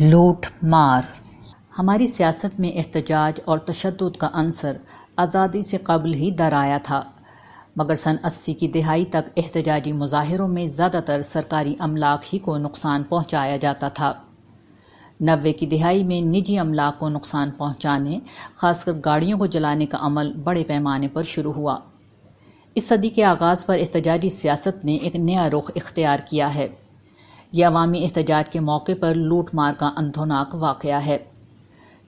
لوٹ، مار۔ ہماری سیاست میں احتجاج اور تشدد کا عنصر آزادی سے قبل ہی در آیا تھا، مگر سن اسی کی دہائی تک احتجاجی مظاہروں میں زیادہ تر سرکاری املاک ہی کو نقصان پہنچایا جاتا تھا۔ نوے کی دہائی میں نجی املاک کو نقصان پہنچانے، خاص کر گاڑیوں کو جلانے کا عمل بڑے پیمانے پر شروع ہوا۔ اس صدی کے آغاز پر احتجاجی سیاست نے ایک نیا رخ اختیار کیا ہے۔ یہ عوامی احتجاج کے موقع پر لوٹ مار کا اندھوناک واقعہ ہے۔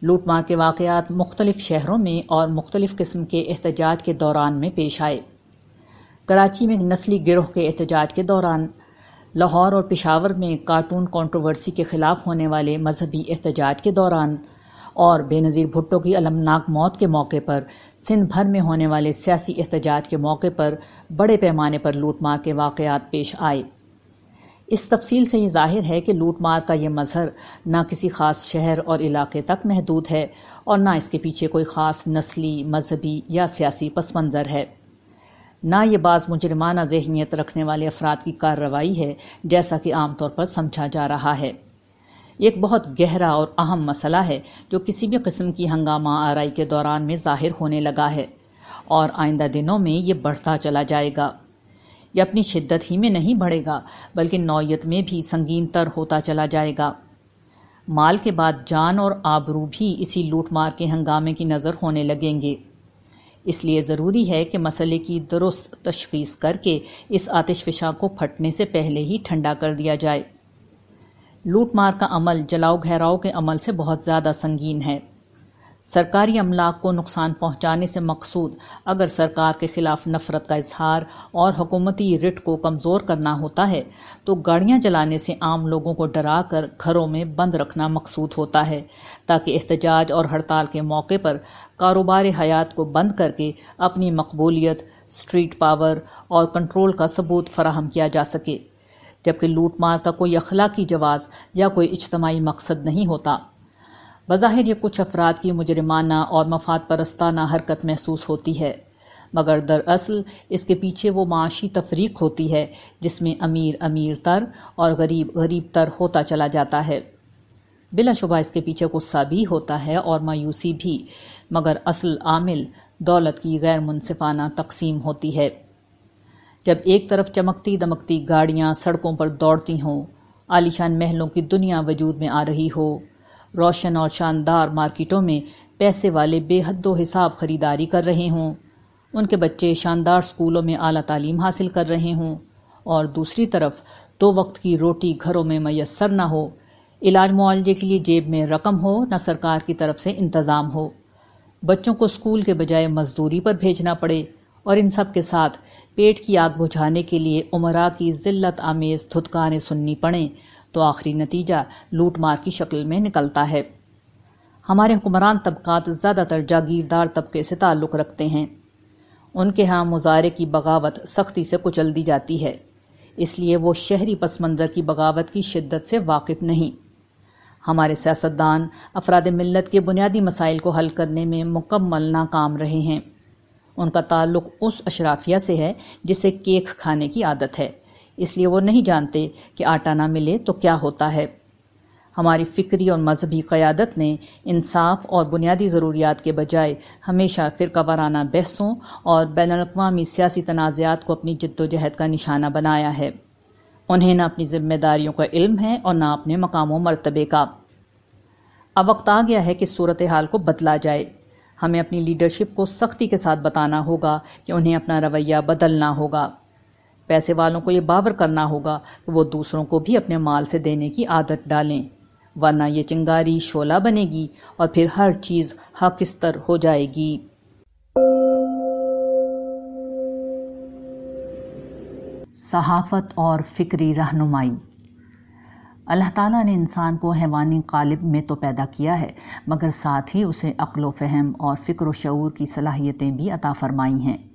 لوٹ مار کے واقعات مختلف شہروں میں اور مختلف قسم کے احتجاج کے دوران میں پیش آئے۔ کراچی میں نسلی گروہ کے احتجاج کے دوران لاہور اور پشاور میں کارٹون کانٹروورسی کے خلاف ہونے والے مذہبی احتجاج کے دوران اور بے نظیر بھٹو کی علمناک موت کے موقع پر سندھ بھر میں ہونے والے سیاسی احتجاج کے موقع پر بڑے پیمانے پر لوٹ مار کے واقعات پیش آئے۔ اس تفصیل سے یہ ظاہر ہے کہ لوٹ مار کا یہ مظہر نہ کسی خاص شہر اور علاقے تک محدود ہے اور نہ اس کے پیچھے کوئی خاص نسلی، مذہبی یا سیاسی پس منظر ہے۔ نہ یہ بعض مجرمانہ ذہنیت رکھنے والے افراد کی کارروائی ہے جیسا کہ عام طور پر سمجھا جا رہا ہے۔ ایک بہت گہرا اور اہم مسئلہ ہے جو کسی بھی قسم کی ہنگامہ آرائی کے دوران میں ظاہر ہونے لگا ہے اور آئندہ دنوں میں یہ بڑھتا چلا جائے گا۔ یہ اپنی شدت ہی میں نہیں بڑھے گا، بلکہ نوعیت میں بھی سنگین تر ہوتا چلا جائے گا۔ مال کے بعد جان اور آبرو بھی اسی لوٹ مار کے ہنگامے کی نظر ہونے لگیں گے۔ اس لیے ضروری ہے کہ مسئلے کی درست تشخیص کر کے اس آتش فشاں کو پھٹنے سے پہلے ہی ٹھنڈا کر دیا جائے۔ لوٹ مار کا عمل، جلاؤ گھیراؤ کے عمل سے بہت زیادہ سنگین ہے۔ سرکاری املاک کو نقصان پہنچانے سے مقصود اگر سرکار کے خلاف نفرت کا اظہار اور حکومتی رٹ کو کمزور کرنا ہوتا ہے، تو گاڑیاں جلانے سے عام لوگوں کو ڈرا کر گھروں میں بند رکھنا مقصود ہوتا ہے، تاکہ احتجاج اور ہڑتال کے موقع پر کاروبار حیات کو بند کر کے اپنی مقبولیت اسٹریٹ پاور اور کنٹرول کا ثبوت فراہم کیا جا سکے۔ جبکہ لوٹ مار کا کوئی اخلاقی جواز یا کوئی اجتماعی مقصد نہیں ہوتا۔ بظاہر یہ کچھ افراد کی مجرمانہ اور مفاد پرستانہ حرکت محسوس ہوتی ہے، مگر دراصل اس کے پیچھے وہ معاشی تفریق ہوتی ہے، جس میں امیر امیر تر اور غریب غریب تر ہوتا چلا جاتا ہے۔ بلا شبہ اس کے پیچھے غصہ بھی ہوتا ہے اور مایوسی بھی، مگر اصل عامل دولت کی غیر منصفانہ تقسیم ہوتی ہے۔ جب ایک طرف چمکتی دمکتی گاڑیاں سڑکوں پر دوڑتی ہوں، عالیشان محلوں کی دنیا وجود میں آ رہی ہو روشن اور شاندار مارکیٹوں میں پیسے والے بے حد و حساب خریداری کر رہے ہوں۔ ان کے بچے شاندار سکولوں میں اعلیٰ تعلیم حاصل کر رہے ہوں۔ اور دوسری طرف، دو وقت کی روٹی گھروں میں میسر نہ ہو۔ علاج معالجے کے لیے جیب میں رقم ہو، نہ سرکار کی طرف سے انتظام ہو۔ بچوں کو اسکول کے بجائے مزدوری پر بھیجنا پڑے۔ اور ان سب کے ساتھ پیٹ کی آگ بجھانے کے لیے عمرہ کی ذلت آمیز دھتکاریں سننی پڑیں۔ تو آخری نتیجہ لوٹ مار کی شکل میں نکلتا ہے۔ ہمارے حکمران طبقات زیادہ تر جاگیردار طبقے سے تعلق رکھتے ہیں۔ ان کے ہاں مظاہرے کی بغاوت سختی سے کچل دی جاتی ہے۔ اس لیے وہ شہری پس منظر کی بغاوت کی شدت سے واقف نہیں۔ ہمارے سیاستدان افراد ملت کے بنیادی مسائل کو حل کرنے میں مکمل ناکام رہے ہیں۔ ان کا تعلق اس اشرافیہ سے ہے جسے کیک کھانے کی عادت ہے۔ اس لیے وہ نہیں جانتے کہ آٹا نہ ملے تو کیا ہوتا ہے۔ ہماری فکری اور مذہبی قیادت نے انصاف اور بنیادی ضروریات کے بجائے ہمیشہ فرقہ وارانہ بحثوں اور بین الاقوامی سیاسی تنازعات کو اپنی جد و جہد کا نشانہ بنایا ہے۔ انہیں نہ اپنی ذمہ داریوں کا علم ہے اور نہ اپنے مقام و مرتبے کا۔ اب وقت آ گیا ہے کہ صورتحال کو بدلا جائے۔ ہمیں اپنی لیڈرشپ کو سختی کے ساتھ بتانا ہوگا کہ انہیں اپنا رویہ بدلنا ہوگا۔ پیسے والوں کو یہ باور کرنا ہوگا کہ وہ دوسروں کو بھی اپنے مال سے دینے کی عادت ڈالیں۔ ورنہ یہ چنگاری شولہ بنے گی اور پھر ہر چیز حقستر ہو جائے گی۔ صحافت اور فکری رہنمائی۔ اللہ تعالیٰ نے انسان کو حیوانی قالب میں تو پیدا کیا ہے، مگر ساتھ ہی اسے عقل و فہم اور فکر و شعور کی صلاحیتیں بھی عطا فرمائی ہیں۔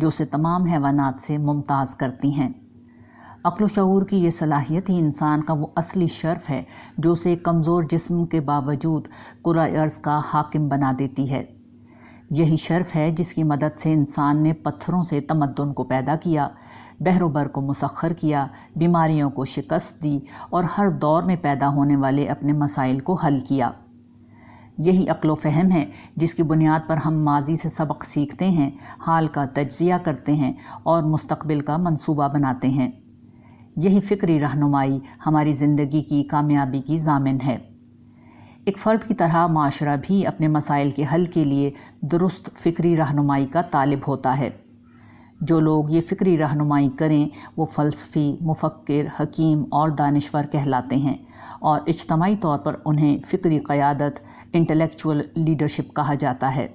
جو اسے تمام حیوانات سے ممتاز کرتی ہیں۔ عقل و شعور کی یہ صلاحیت ہی انسان کا وہ اصلی شرف ہے جو اسے کمزور جسم کے باوجود قرآ ارض کا حاکم بنا دیتی ہے۔ یہی شرف ہے جس کی مدد سے انسان نے پتھروں سے تمدن کو پیدا کیا، بحر و بر کو مسخر کیا، بیماریوں کو شکست دی اور ہر دور میں پیدا ہونے والے اپنے مسائل کو حل کیا۔ یہی عقل و فہم ہے جس کی بنیاد پر ہم ماضی سے سبق سیکھتے ہیں، حال کا تجزیہ کرتے ہیں اور مستقبل کا منصوبہ بناتے ہیں۔ یہی فکری رہنمائی ہماری زندگی کی کامیابی کی ضامن ہے۔ ایک فرد کی طرح معاشرہ بھی اپنے مسائل کے حل کے لیے درست فکری رہنمائی کا طالب ہوتا ہے۔ جو لوگ یہ فکری رہنمائی کریں، وہ فلسفی، مفکر، حکیم اور دانشور کہلاتے ہیں اور اجتماعی طور پر انہیں فکری قیادت انٹلیکچول لیڈرشپ کہا جاتا ہے۔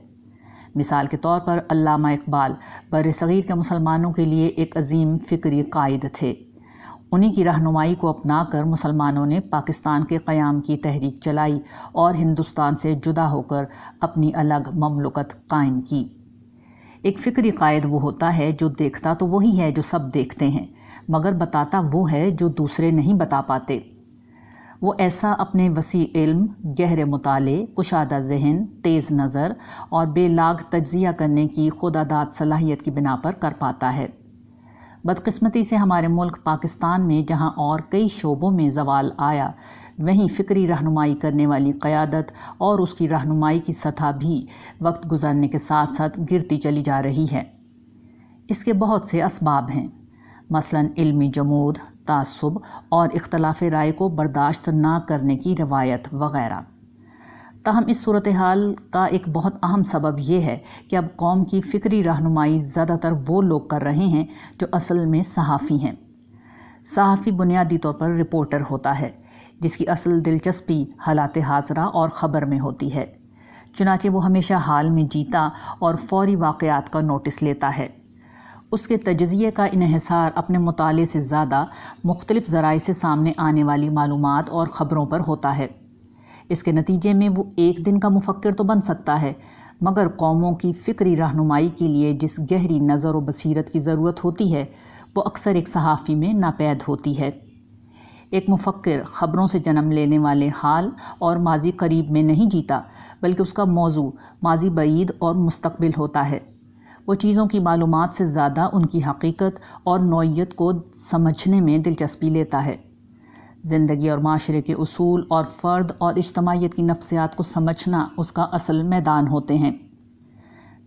مثال کے طور پر علامہ اقبال بر صغیر کے مسلمانوں کے لیے ایک عظیم فکری قائد تھے۔ انہی کی رہنمائی کو اپنا کر مسلمانوں نے پاکستان کے قیام کی تحریک چلائی اور ہندوستان سے جدا ہو کر اپنی الگ مملکت قائم کی۔ ایک فکری قائد وہ ہوتا ہے جو دیکھتا تو وہی ہے جو سب دیکھتے ہیں، مگر بتاتا وہ ہے جو دوسرے نہیں بتا پاتے۔ وہ ایسا اپنے وسیع علم، گہرے مطالعے، کشادہ ذہن، تیز نظر اور بے لاگ تجزیہ کرنے کی خدا داد صلاحیت کی بنا پر کر پاتا ہے۔ بدقسمتی سے ہمارے ملک پاکستان میں جہاں اور کئی شعبوں میں زوال آیا، وہیں فکری رہنمائی کرنے والی قیادت اور اس کی رہنمائی کی سطح بھی وقت گزرنے کے ساتھ ساتھ گرتی چلی جا رہی ہے۔ اس کے بہت سے اسباب ہیں۔ مثلا علمی جمود، تعصب اور اختلاف رائے کو برداشت نہ کرنے کی روایت وغیرہ۔ تاہم، اس صورتحال کا ایک بہت اہم سبب یہ ہے کہ اب قوم کی فکری رہنمائی زیادہ تر وہ لوگ کر رہے ہیں جو اصل میں صحافی ہیں۔ صحافی بنیادی طور پر رپورٹر ہوتا ہے، جس کی اصل دلچسپی حالات حاضرہ اور خبر میں ہوتی ہے۔ چنانچہ وہ ہمیشہ حال میں جیتا اور فوری واقعات کا نوٹس لیتا ہے۔ اس کے تجزیے کا انحصار اپنے مطالعے سے زیادہ مختلف ذرائع سے سامنے آنے والی معلومات اور خبروں پر ہوتا ہے۔ اس کے نتیجے میں وہ ایک دن کا مفکر تو بن سکتا ہے، مگر قوموں کی فکری رہنمائی کے لیے جس گہری نظر و بصیرت کی ضرورت ہوتی ہے، وہ اکثر ایک صحافی میں ناپید ہوتی ہے۔ ایک مفکر خبروں سے جنم لینے والے حال اور ماضی قریب میں نہیں جیتا، بلکہ اس کا موضوع ماضی بعید اور مستقبل ہوتا ہے۔ وہ چیزوں کی معلومات سے زیادہ ان کی حقیقت اور نوعیت کو سمجھنے میں دلچسپی لیتا ہے۔ زندگی اور معاشرے کے اصول اور فرد اور اجتماعیت کی نفسیات کو سمجھنا اس کا اصل میدان ہوتے ہیں۔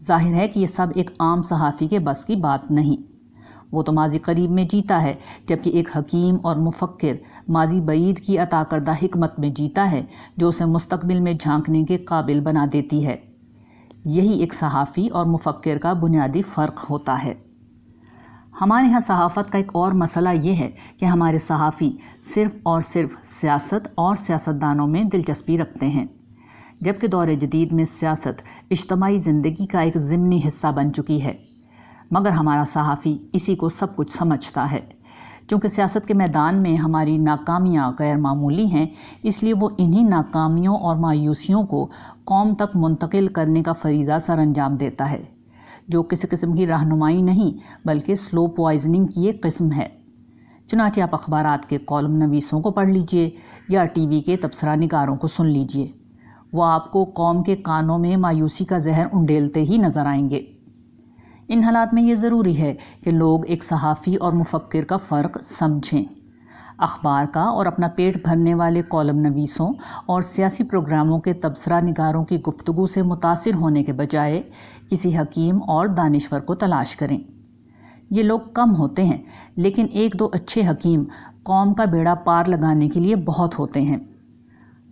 ظاہر ہے کہ یہ سب ایک عام صحافی کے بس کی بات نہیں۔ وہ تو ماضی قریب میں جیتا ہے، جبکہ ایک حکیم اور مفکر ماضی بعید کی عطا کردہ حکمت میں جیتا ہے، جو اسے مستقبل میں جھانکنے کے قابل بنا دیتی ہے۔ یہی ایک صحافی اور مفکر کا بنیادی فرق ہوتا ہے۔ ہمارے ہاں صحافت کا ایک اور مسئلہ یہ ہے کہ ہمارے صحافی صرف اور صرف سیاست اور سیاستدانوں میں دلچسپی رکھتے ہیں، جبکہ دور جدید میں سیاست اجتماعی زندگی کا ایک ضمنی حصہ بن چکی ہے۔ مگر ہمارا صحافی اسی کو سب کچھ سمجھتا ہے۔ چونکہ سیاست کے میدان میں ہماری ناکامیاں غیر معمولی ہیں، اس لیے وہ انہی ناکامیوں اور مایوسیوں کو قوم تک منتقل کرنے کا فریضہ سر انجام دیتا ہے، جو کسی قسم کی رہنمائی نہیں، بلکہ سلو پوائزننگ کی ایک قسم ہے۔ چنانچہ آپ اخبارات کے کالم نویسوں کو پڑھ لیجیے یا ٹی وی کے تبصرہ نگاروں کو سن لیجیے۔ وہ آپ کو قوم کے کانوں میں مایوسی کا زہر انڈیلتے ہی نظر آئیں گے۔ ان حالات میں یہ ضروری ہے کہ لوگ ایک صحافی اور مفکر کا فرق سمجھیں۔ اخبار کا اور اپنا پیٹ بھرنے والے کالم نویسوں اور سیاسی پروگراموں کے تبصرہ نگاروں کی گفتگو سے متاثر ہونے کے بجائے کسی حکیم اور دانشور کو تلاش کریں۔ یہ لوگ کم ہوتے ہیں، لیکن ایک دو اچھے حکیم قوم کا بیڑا پار لگانے کے لیے بہت ہوتے ہیں۔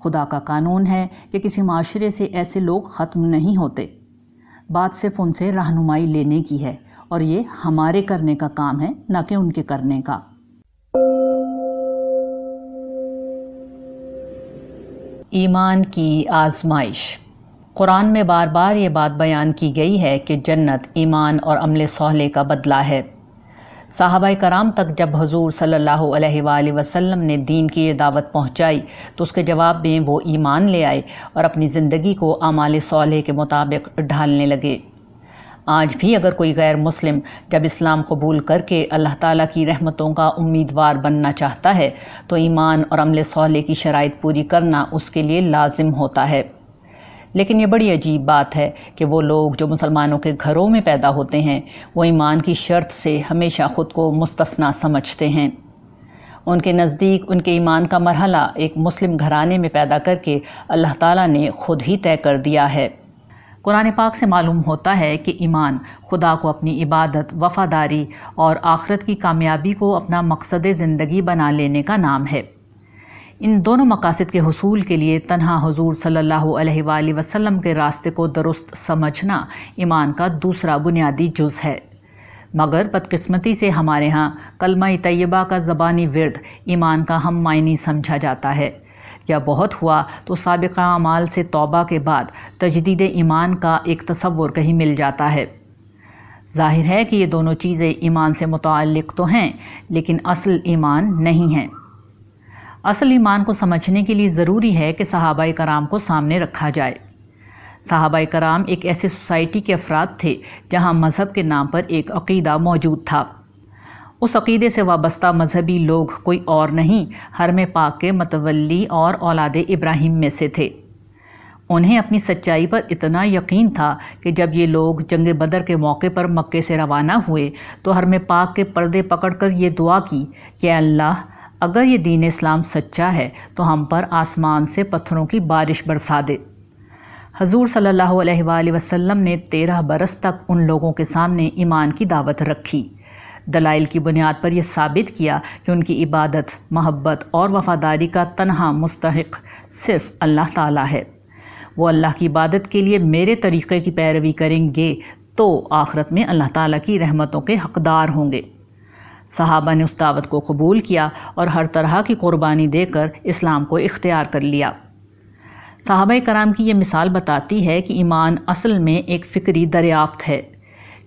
خدا کا قانون ہے کہ کسی معاشرے سے ایسے لوگ ختم نہیں ہوتے۔ بات صرف ان سے رہنمائی لینے کی ہے اور یہ ہمارے کرنے کا کام ہے، نہ کہ ان کے کرنے کا۔ ایمان کی آزمائش۔ قرآن میں بار بار یہ بات بیان کی گئی ہے کہ جنت ایمان اور عمل صحلے کا بدلہ ہے۔ صحابہ کرام تک جب حضور صلی اللہ علیہ وآلہ وسلم نے دین کی یہ دعوت پہنچائی، تو اس کے جواب میں وہ ایمان لے آئے اور اپنی زندگی کو اعمال صالح کے مطابق ڈھالنے لگے۔ آج بھی اگر کوئی غیر مسلم جب اسلام قبول کر کے اللہ تعالیٰ کی رحمتوں کا امیدوار بننا چاہتا ہے، تو ایمان اور عمل صالح کی شرائط پوری کرنا اس کے لیے لازم ہوتا ہے۔ لیکن یہ بڑی عجیب بات ہے کہ وہ لوگ جو مسلمانوں کے گھروں میں پیدا ہوتے ہیں، وہ ایمان کی شرط سے ہمیشہ خود کو مستثنا سمجھتے ہیں۔ ان کے نزدیک ان کے ایمان کا مرحلہ ایک مسلم گھرانے میں پیدا کر کے اللہ تعالیٰ نے خود ہی طے کر دیا ہے۔ قرآن پاک سے معلوم ہوتا ہے کہ ایمان خدا کو اپنی عبادت، وفاداری اور آخرت کی کامیابی کو اپنا مقصد زندگی بنا لینے کا نام ہے۔ ان دونوں مقاصد کے حصول کے لیے تنہا حضور صلی اللہ علیہ وآلہ وسلم کے راستے کو درست سمجھنا ایمان کا دوسرا بنیادی جز ہے۔ مگر بدقسمتی سے ہمارے ہاں کلمہ طیبہ کا زبانی ورد ایمان کا ہم معنی سمجھا جاتا ہے۔ یا بہت ہوا تو سابقہ اعمال سے توبہ کے بعد تجدید ایمان کا ایک تصور کہیں مل جاتا ہے۔ ظاہر ہے کہ یہ دونوں چیزیں ایمان سے متعلق تو ہیں، لیکن اصل ایمان نہیں ہیں۔ اصل ایمان کو سمجھنے کے لیے ضروری ہے کہ صحابہ کرام کو سامنے رکھا جائے۔ صحابہ کرام ایک ایسے سوسائٹی کے افراد تھے جہاں مذہب کے نام پر ایک عقیدہ موجود تھا۔ اس عقیدے سے وابستہ مذہبی لوگ کوئی اور نہیں، حرم پاک کے متولی اور اولاد ابراہیم میں سے تھے۔ انہیں اپنی سچائی پر اتنا یقین تھا کہ جب یہ لوگ جنگ بدر کے موقع پر مکے سے روانہ ہوئے تو حرم پاک کے پردے پکڑ کر یہ دعا کی کہ اللہ اگر یہ دین اسلام سچا ہے تو ہم پر آسمان سے پتھروں کی بارش برسا دے۔ حضور صلی اللہ علیہ وآلہ وسلم نے تیرہ برس تک ان لوگوں کے سامنے ایمان کی دعوت رکھی۔ دلائل کی بنیاد پر یہ ثابت کیا کہ ان کی عبادت، محبت اور وفاداری کا تنہا مستحق صرف اللہ تعالیٰ ہے۔ وہ اللہ کی عبادت کے لیے میرے طریقے کی پیروی کریں گے تو آخرت میں اللہ تعالیٰ کی رحمتوں کے حقدار ہوں گے۔ صحابہ نے اس دعوت کو قبول کیا اور ہر طرح کی قربانی دے کر اسلام کو اختیار کر لیا۔ صحابہ کرام کی یہ مثال بتاتی ہے کہ ایمان اصل میں ایک فکری دریافت ہے۔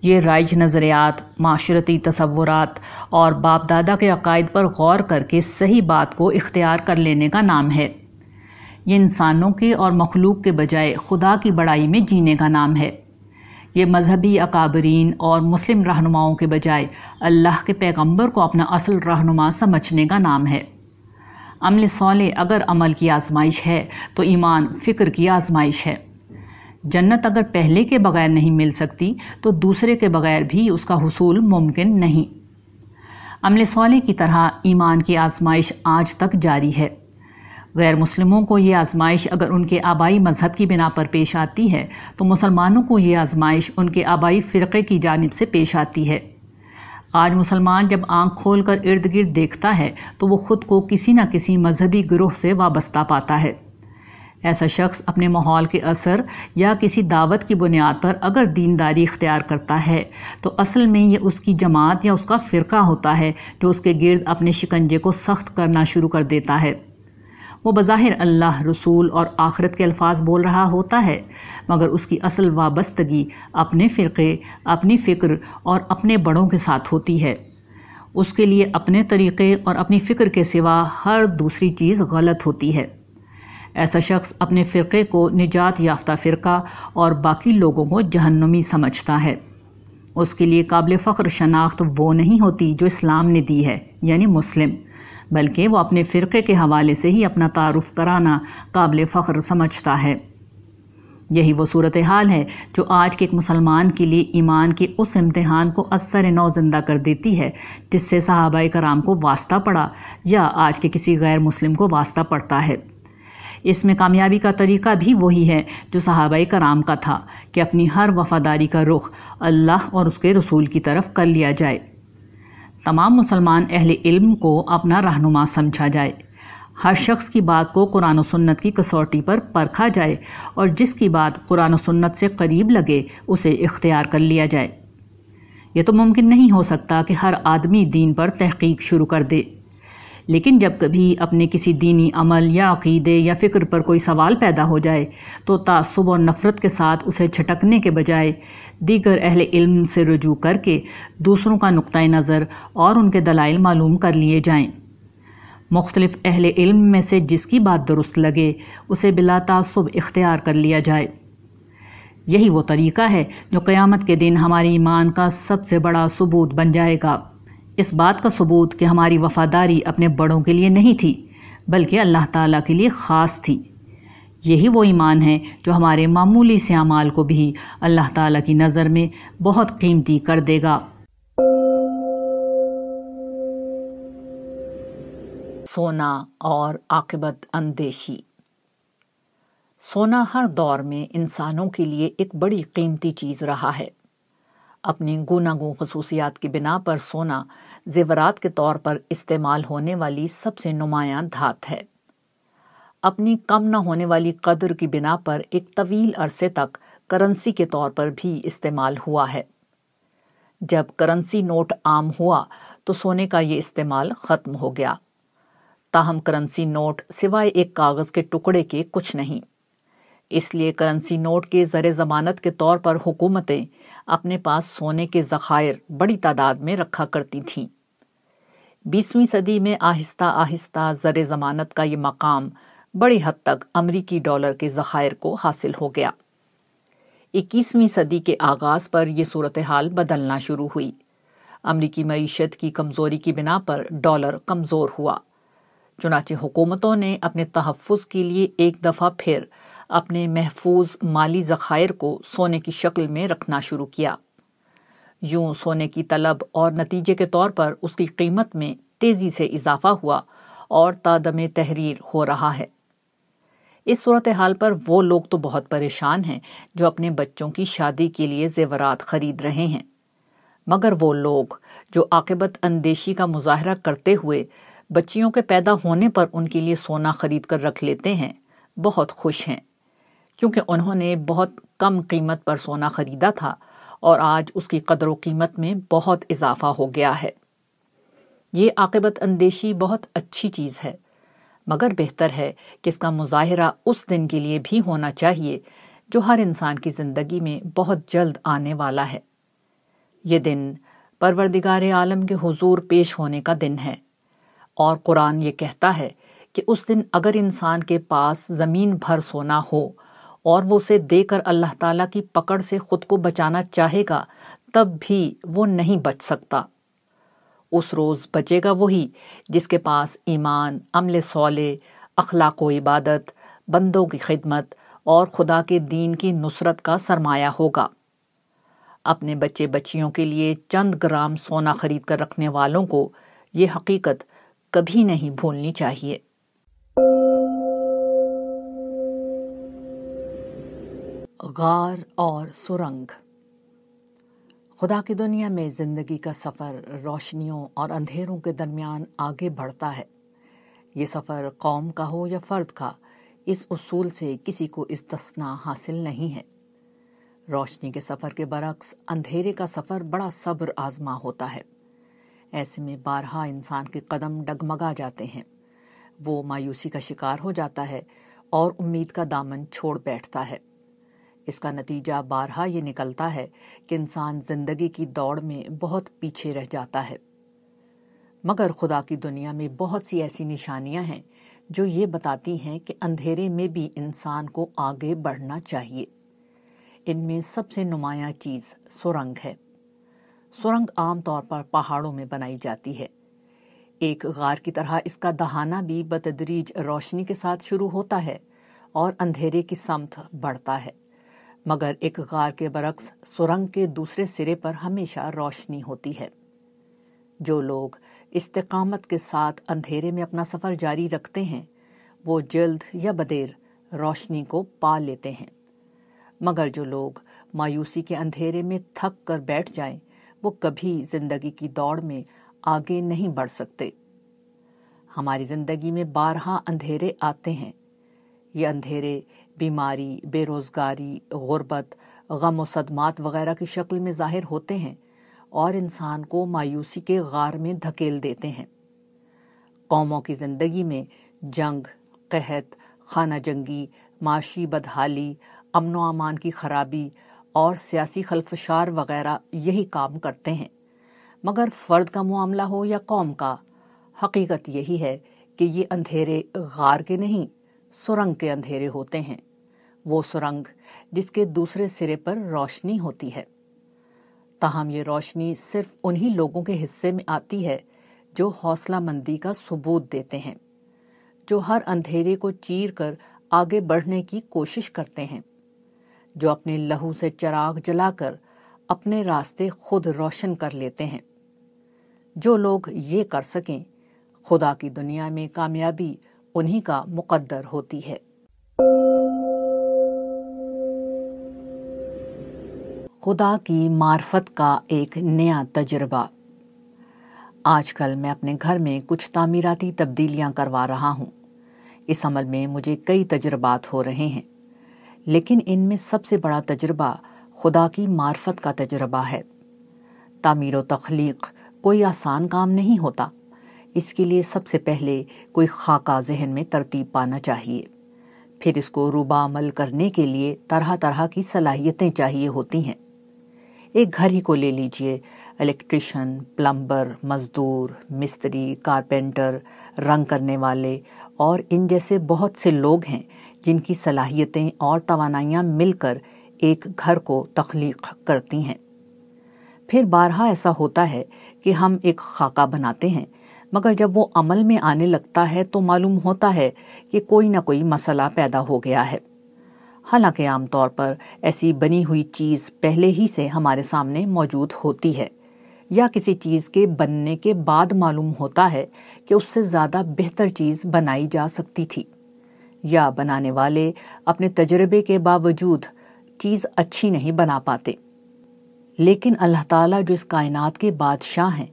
یہ رائج نظریات، معاشرتی تصورات اور باپ دادا کے عقائد پر غور کر کے صحیح بات کو اختیار کر لینے کا نام ہے۔ یہ انسانوں کے اور مخلوق کے بجائے خدا کی بڑائی میں جینے کا نام ہے۔ یہ مذہبی اکابرین اور مسلم رہنماؤں کے بجائے اللہ کے پیغمبر کو اپنا اصل رہنما سمجھنے کا نام ہے۔ عمل صالح اگر عمل کی آزمائش ہے تو ایمان، فکر کی آزمائش ہے۔ جنت اگر پہلے کے بغیر نہیں مل سکتی تو دوسرے کے بغیر بھی اس کا حصول ممکن نہیں۔ عمل صالح کی طرح ایمان کی آزمائش آج تک جاری ہے۔ غیر مسلموں کو یہ آزمائش اگر ان کے آبائی مذہب کی بنا پر پیش آتی ہے، تو مسلمانوں کو یہ آزمائش ان کے آبائی فرقے کی جانب سے پیش آتی ہے۔ آج مسلمان جب آنکھ کھول کر ارد گرد دیکھتا ہے، تو وہ خود کو کسی نہ کسی مذہبی گروہ سے وابستہ پاتا ہے۔ ایسا شخص اپنے ماحول کے اثر یا کسی دعوت کی بنیاد پر اگر دینداری اختیار کرتا ہے، تو اصل میں یہ اس کی جماعت یا اس کا فرقہ ہوتا ہے جو اس کے گرد اپنے شکنجے کو سخت کرنا شروع کر دیتا ہے۔ وہ بظاہر اللہ رسول اور آخرت کے الفاظ بول رہا ہوتا ہے، مگر اس کی اصل وابستگی اپنے فرقے، اپنی فکر اور اپنے بڑوں کے ساتھ ہوتی ہے۔ اس کے لیے اپنے طریقے اور اپنی فکر کے سوا ہر دوسری چیز غلط ہوتی ہے۔ ایسا شخص اپنے فرقے کو نجات یافتہ فرقہ اور باقی لوگوں کو جہنمی سمجھتا ہے۔ اس کے لیے قابل فخر شناخت وہ نہیں ہوتی جو اسلام نے دی ہے یعنی مسلم۔ بلکہ وہ اپنے فرقے کے حوالے سے ہی اپنا تعارف کرانا قابل فخر سمجھتا ہے۔ یہی وہ صورتحال ہے جو آج کے ایک مسلمان کے لیے ایمان کے اس امتحان کو اثر نو زندہ کر دیتی ہے، جس سے صحابہ کرام کو واسطہ پڑا یا آج کے کسی غیر مسلم کو واسطہ پڑتا ہے۔ اس میں کامیابی کا طریقہ بھی وہی ہے جو صحابہ کرام کا تھا کہ اپنی ہر وفاداری کا رخ اللہ اور اس کے رسول کی طرف کر لیا جائے۔ تمام مسلمان اہل علم کو اپنا رہنما سمجھا جائے۔ ہر شخص کی بات کو قرآن و سنت کی کسوٹی پر پرکھا جائے اور جس کی بات قرآن و سنت سے قریب لگے اسے اختیار کر لیا جائے۔ یہ تو ممکن نہیں ہو سکتا کہ ہر آدمی دین پر تحقیق شروع کر دے۔ لیکن جب کبھی اپنے کسی دینی عمل یا عقیدے یا فکر پر کوئی سوال پیدا ہو جائے تو تعصب اور نفرت کے ساتھ اسے چھٹکنے کے بجائے دیگر اہل علم سے رجوع کر کے دوسروں کا نقطۂ نظر اور ان کے دلائل معلوم کر لیے جائیں۔ مختلف اہل علم میں سے جس کی بات درست لگے، اسے بلا تعصب اختیار کر لیا جائے۔ یہی وہ طریقہ ہے جو قیامت کے دن ہماری ایمان کا سب سے بڑا ثبوت بن جائے گا۔ اس بات کا ثبوت کہ ہماری وفاداری اپنے بڑوں کے لیے نہیں تھی، بلکہ اللہ تعالیٰ کے لیے خاص تھی۔ یہی وہ ایمان ہے جو ہمارے معمولی سے اعمال کو بھی اللہ تعالیٰ کی نظر میں بہت قیمتی کر دے گا۔ سونا اور عاقبت اندیشی۔ سونا ہر دور میں انسانوں کے لیے ایک بڑی قیمتی چیز رہا ہے۔ اپنی گوناگوں خصوصیات کی بنا پر سونا زیورات کے طور پر استعمال ہونے والی سب سے نمایاں دھات ہے۔ اپنی کم نہ ہونے والی قدر کی بنا پر ایک طویل عرصے تک کرنسی کے طور پر بھی استعمال ہوا ہے۔ جب کرنسی نوٹ عام ہوا تو سونے کا یہ استعمال ختم ہو گیا۔ تاہم کرنسی نوٹ سوائے ایک کاغذ کے ٹکڑے کے کچھ نہیں۔ اس لیے کرنسی نوٹ کے زر ضمانت کے طور پر حکومتیں اپنے پاس سونے کے ذخائر بڑی تعداد میں رکھا کرتی تھیں۔ بیسویں صدی میں آہستہ آہستہ زر ضمانت کا یہ مقام بڑی حد تک امریکی ڈالر کے ذخائر کو حاصل ہو گیا۔ اکیسویں صدی کے آغاز پر یہ صورتحال بدلنا شروع ہوئی۔ امریکی معیشت کی کمزوری کی بنا پر ڈالر کمزور ہوا۔ چنانچہ حکومتوں نے اپنے تحفظ کے لیے ایک دفعہ پھر اپنے محفوظ مالی ذخائر کو سونے کی شکل میں رکھنا شروع کیا۔ یوں سونے کی طلب اور نتیجے کے طور پر اس کی قیمت میں تیزی سے اضافہ ہوا اور تادم تحریر ہو رہا ہے۔ اس صورتحال پر وہ لوگ تو بہت پریشان ہیں جو اپنے بچوں کی شادی کے لیے زیورات خرید رہے ہیں۔ مگر وہ لوگ جو عاقبت اندیشی کا مظاہرہ کرتے ہوئے بچیوں کے پیدا ہونے پر ان کے لیے سونا خرید کر رکھ لیتے ہیں، بہت خوش ہیں۔ کیونکہ انہوں نے بہت کم قیمت پر سونا خریدا تھا اور آج اس کی قدر و قیمت میں بہت اضافہ ہو گیا ہے۔ یہ عاقبت اندیشی بہت اچھی چیز ہے، مگر بہتر ہے کہ اس کا مظاہرہ اس دن کے لیے بھی ہونا چاہیے جو ہر انسان کی زندگی میں بہت جلد آنے والا ہے۔ یہ دن پروردگار عالم کے حضور پیش ہونے کا دن ہے، اور قرآن یہ کہتا ہے کہ اس دن اگر انسان کے پاس زمین بھر سونا ہو اور وہ اسے دے کر اللہ تعالیٰ کی پکڑ سے خود کو بچانا چاہے گا، تب بھی وہ نہیں بچ سکتا۔ اس روز بچے گا وہی جس کے پاس ایمان، عمل سولے اخلاق و عبادت، بندوں کی خدمت اور خدا کے دین کی نصرت کا سرمایہ ہوگا۔ اپنے بچے بچیوں کے لیے چند گرام سونا خرید کر رکھنے والوں کو یہ حقیقت کبھی نہیں بھولنی چاہیے۔ غار اور سرنگ۔ خدا کی دنیا میں زندگی کا سفر روشنیوں اور اندھیروں کے درمیان آگے بڑھتا ہے۔ یہ سفر قوم کا ہو یا فرد کا، اس اصول سے کسی کو استثنا حاصل نہیں ہے۔ روشنی کے سفر کے برعکس، اندھیرے کا سفر بڑا صبر آزما ہوتا ہے۔ ایسے میں بارہا انسان کے قدم ڈگمگا جاتے ہیں۔ وہ مایوسی کا شکار ہو جاتا ہے اور امید کا دامن چھوڑ بیٹھتا ہے۔ اس کا نتیجہ بارہا یہ نکلتا ہے کہ انسان زندگی کی دوڑ میں بہت پیچھے رہ جاتا ہے۔ مگر خدا کی دنیا میں بہت سی ایسی نشانیاں ہیں جو یہ بتاتی ہیں کہ اندھیرے میں بھی انسان کو آگے بڑھنا چاہیے۔ ان میں سب سے نمایاں چیز سرنگ ہے۔ سرنگ عام طور پر پہاڑوں میں بنائی جاتی ہے۔ ایک غار کی طرح اس کا دہانہ بھی بتدریج روشنی کے ساتھ شروع ہوتا ہے اور اندھیرے کی سمت بڑھتا ہے۔ مگر ایک غار کے برعکس سرنگ کے دوسرے سرے پر ہمیشہ روشنی ہوتی ہے۔ جو لوگ استقامت کے ساتھ اندھیرے میں اپنا سفر جاری رکھتے ہیں، وہ جلد یا بدیر روشنی کو پا لیتے ہیں۔ مگر جو لوگ مایوسی کے اندھیرے میں تھک کر بیٹھ جائیں، وہ کبھی زندگی کی دوڑ میں آگے نہیں بڑھ سکتے۔ ہماری زندگی میں بارہا اندھیرے آتے ہیں۔ یہ اندھیرے بیماری بے روزگاری غربت، غم و صدمات وغیرہ کی شکل میں ظاہر ہوتے ہیں اور انسان کو مایوسی کے غار میں دھکیل دیتے ہیں۔ قوموں کی زندگی میں جنگ، قحط، خانہ جنگی، معاشی بدحالی، امن و امان کی خرابی اور سیاسی خلفشار وغیرہ یہی کام کرتے ہیں۔ مگر فرد کا معاملہ ہو یا قوم کا، حقیقت یہی ہے کہ یہ اندھیرے غار کے نہیں، سرنگ کے اندھیرے ہوتے ہیں۔ وہ سرنگ جس کے دوسرے سرے پر روشنی ہوتی ہے۔ تاہم یہ روشنی صرف انہی لوگوں کے حصے میں آتی ہے جو حوصلہ مندی کا ثبوت دیتے ہیں، جو ہر اندھیرے کو چیر کر آگے بڑھنے کی کوشش کرتے ہیں، جو اپنے لہو سے چراغ جلا کر اپنے راستے خود روشن کر لیتے ہیں۔ جو لوگ یہ کر سکیں، خدا کی دنیا میں کامیابی انہی کا مقدر ہوتی ہے۔ خدا کی معرفت کا ایک نیا تجربہ۔ آج کل میں اپنے گھر میں کچھ تعمیراتی تبدیلیاں کروا رہا ہوں۔ اس عمل میں مجھے کئی تجربات ہو رہے ہیں، لیکن ان میں سب سے بڑا تجربہ خدا کی معرفت کا تجربہ ہے۔ تعمیر و تخلیق کوئی آسان کام نہیں ہوتا۔ اس کے لیے سب سے پہلے کوئی خاکہ ذہن میں ترتیب پانا چاہیے۔ پھر اس کو روبہ عمل کرنے کے لیے طرح طرح کی صلاحیتیں چاہیے ہوتی ہیں۔ ایک گھر ہی کو لے لیجیے۔ الیکٹریشن، پلمبر، مزدور، مستری، کارپینٹر، رنگ کرنے والے اور ان جیسے بہت سے لوگ ہیں جن کی صلاحیتیں اور توانائیاں مل کر ایک گھر کو تخلیق کرتی ہیں۔ پھر بارہا ایسا ہوتا ہے کہ ہم ایک خاکہ بناتے ہیں، مگر جب وہ عمل میں آنے لگتا ہے تو معلوم ہوتا ہے کہ کوئی نہ کوئی مسئلہ پیدا ہو گیا ہے۔ حالانکہ عام طور پر ایسی بنی ہوئی چیز پہلے ہی سے ہمارے سامنے موجود ہوتی ہے۔ یا کسی چیز کے بننے کے بعد معلوم ہوتا ہے کہ اس سے زیادہ بہتر چیز بنائی جا سکتی تھی۔ یا بنانے والے اپنے تجربے کے باوجود چیز اچھی نہیں بنا پاتے۔ لیکن اللہ تعالیٰ جو اس کائنات کے بادشاہ ہیں،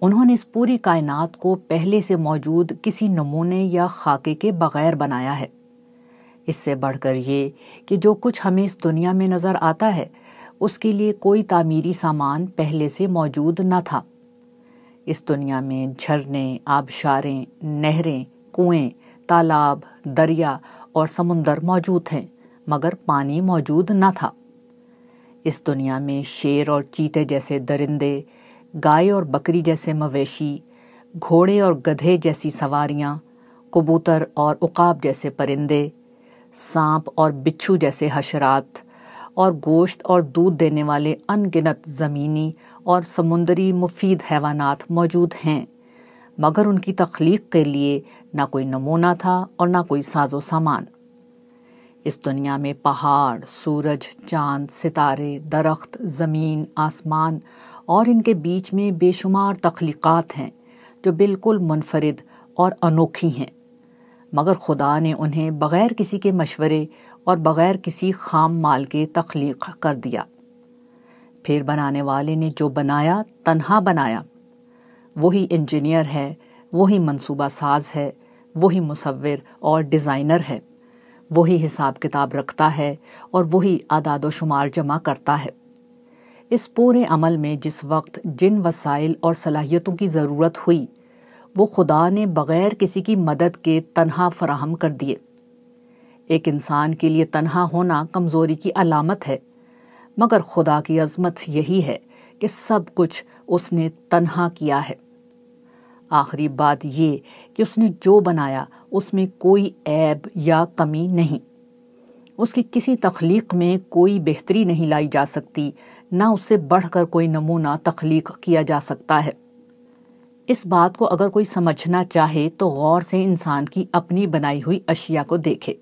انہوں نے اس پوری کائنات کو پہلے سے موجود کسی نمونے یا خاکے کے بغیر بنایا ہے۔ اس سے بڑھ کر یہ کہ جو کچھ ہمیں اس دنیا میں نظر آتا ہے، اس کے لیے کوئی تعمیری سامان پہلے سے موجود نہ تھا۔ اس دنیا میں جھرنے آبشاریں، نہریں، کنویں، تالاب، دریا اور سمندر موجود ہیں، مگر پانی موجود نہ تھا۔ اس دنیا میں شیر اور چیتے جیسے درندے، گائے اور بکری جیسے مویشی، گھوڑے اور گدھے جیسی سواریاں، کبوتر اور اقاب جیسے پرندے سانپ اور بچھو جیسے حشرات اور گوشت اور دودھ دینے والے ان گنت زمینی اور سمندری مفید حیوانات موجود ہیں۔ مگر ان کی تخلیق کے لیے نہ کوئی نمونہ تھا اور نہ کوئی ساز و سامان۔ اس دنیا میں پہاڑ، سورج، چاند، ستارے، درخت، زمین، آسمان اور ان کے بیچ میں بے شمار تخلیقات ہیں جو بالکل منفرد اور انوکھی ہیں۔ مگر خدا نے انہیں بغیر کسی کے مشورے اور بغیر کسی خام مال کے تخلیق کر دیا۔ پھر بنانے والے نے جو بنایا، تنہا بنایا۔ وہی انجینئر ہے، وہی منصوبہ ساز ہے، وہی مصور اور ڈیزائنر ہے۔ وہی حساب کتاب رکھتا ہے اور وہی اعداد و شمار جمع کرتا ہے۔ اس پورے عمل میں جس وقت جن وسائل اور صلاحیتوں کی ضرورت ہوئی وہ خدا نے بغیر کسی کی مدد کے تنہا فراہم کر دیے۔ ایک انسان کے لیے تنہا ہونا کمزوری کی علامت ہے، مگر خدا کی عظمت یہی ہے کہ سب کچھ اس نے تنہا کیا ہے۔ آخری بات یہ کہ اس نے جو بنایا، اس میں کوئی عیب یا کمی نہیں۔ اس کی کسی تخلیق میں کوئی بہتری نہیں لائی جا سکتی، نہ اس سے بڑھ کر کوئی نمونہ تخلیق کیا جا سکتا ہے۔ اس بات کو اگر کوئی سمجھنا چاہے تو غور سے انسان کی اپنی بنائی ہوئی اشیاء کو دیکھے۔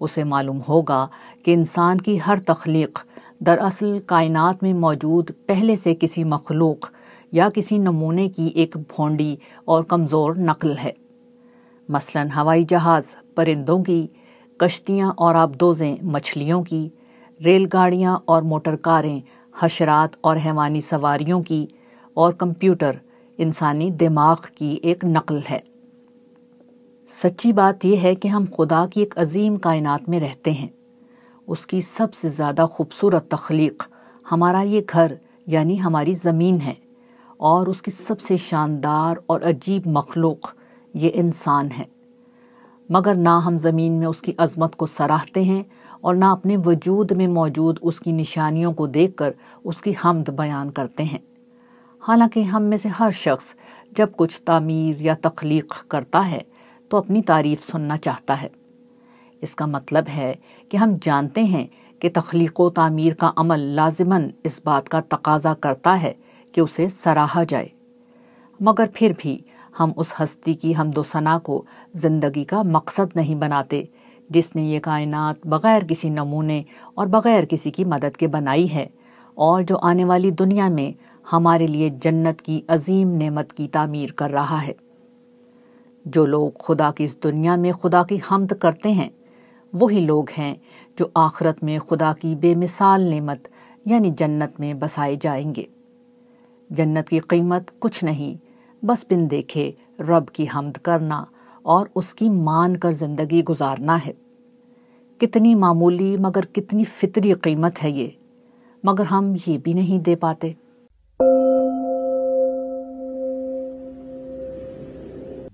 اسے معلوم ہوگا کہ انسان کی ہر تخلیق دراصل کائنات میں موجود پہلے سے کسی مخلوق یا کسی نمونے کی ایک بھونڈی اور کمزور نقل ہے۔ مثلا ہوائی جہاز، پرندوں کی، کشتیاں اور آبدوزیں، مچھلیوں کی، ریل گاڑیاں اور موٹر کاریں، حشرات اور حیوانی سواریوں کی اور کمپیوٹر انسانی دماغ کی ایک نقل ہے۔ سچی بات یہ ہے کہ ہم خدا کی ایک عظیم کائنات میں رہتے ہیں۔ اس کی سب سے زیادہ خوبصورت تخلیق ہمارا یہ گھر یعنی ہماری زمین ہے اور اس کی سب سے شاندار اور عجیب مخلوق یہ انسان ہے۔ مگر نہ ہم زمین میں اس کی عظمت کو سراہتے ہیں اور نہ اپنے وجود میں موجود اس کی نشانیوں کو دیکھ کر اس کی حمد بیان کرتے ہیں۔ حالانکہ ہم میں سے ہر شخص جب کچھ تعمیر یا تخلیق کرتا ہے تو اپنی تعریف سننا چاہتا ہے۔ اس کا مطلب ہے کہ ہم جانتے ہیں کہ تخلیق و تعمیر کا عمل لازماً اس بات کا تقاضا کرتا ہے کہ اسے سراہا جائے۔ مگر پھر بھی ہم اس ہستی کی حمد و ثنا کو زندگی کا مقصد نہیں بناتے، جس نے یہ کائنات بغیر کسی نمونے اور بغیر کسی کی مدد کے بنائی ہے اور جو آنے والی دنیا میں ہمارے لیے جنت کی عظیم نعمت کی تعمیر کر رہا ہے۔ جو لوگ خدا کی اس دنیا میں خدا کی حمد کرتے ہیں، وہی لوگ ہیں جو آخرت میں خدا کی بے مثال نعمت یعنی جنت میں بسائے جائیں گے۔ جنت کی قیمت کچھ نہیں، بس بن دیکھے رب کی حمد کرنا اور اس کی مان کر زندگی گزارنا ہے۔ کتنی معمولی مگر کتنی فطری قیمت ہے یہ، مگر ہم یہ بھی نہیں دے پاتے۔